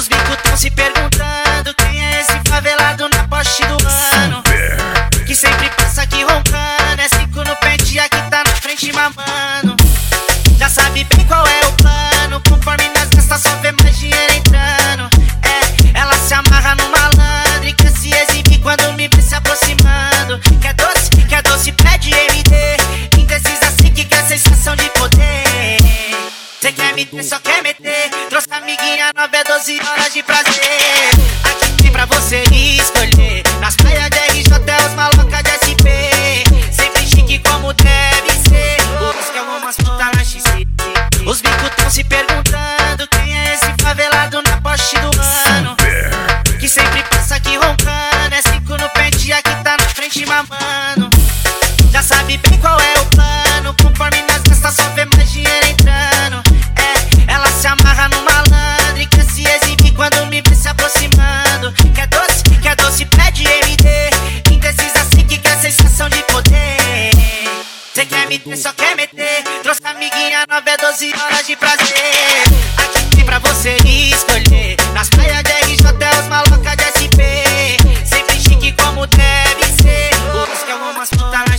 Os bicos tão se perguntando quem é esse favelado na poste do ano. Que sempre passa aqui roncando. É cinco no pente e aqui tá na frente mamando. Já sabe bem qual é o plano. Conforme nas gastas só vê mais dinheiro entrando. É, ela se amarra no malandro e quer se exibir quando me vê se aproximando. Quer doce, quer doce, pede MD. Indecisa assim que quer sensação de poder. Cê quer me ter, só quer. Amiguinha nove é 12 horas de prazer. Aqui tem pra você escolher. Nas praias de RJ até os malocas de SP. Sempre chique como deve ser. Isso que na XC. Os bicos tão se perguntando quem é esse favelado na poste do ano. Que sempre passa aqui roncando. É cinco no pente e aqui tá na frente mamando. Já sabe bem qual Cê quer meter, só quer meter. Trouxe amiguinha nova, é 12 horas de prazer. Aqui pra você escolher. Nas praias de RJ, é os de SP. Sempre chique como deve ser. Os que é uma puta na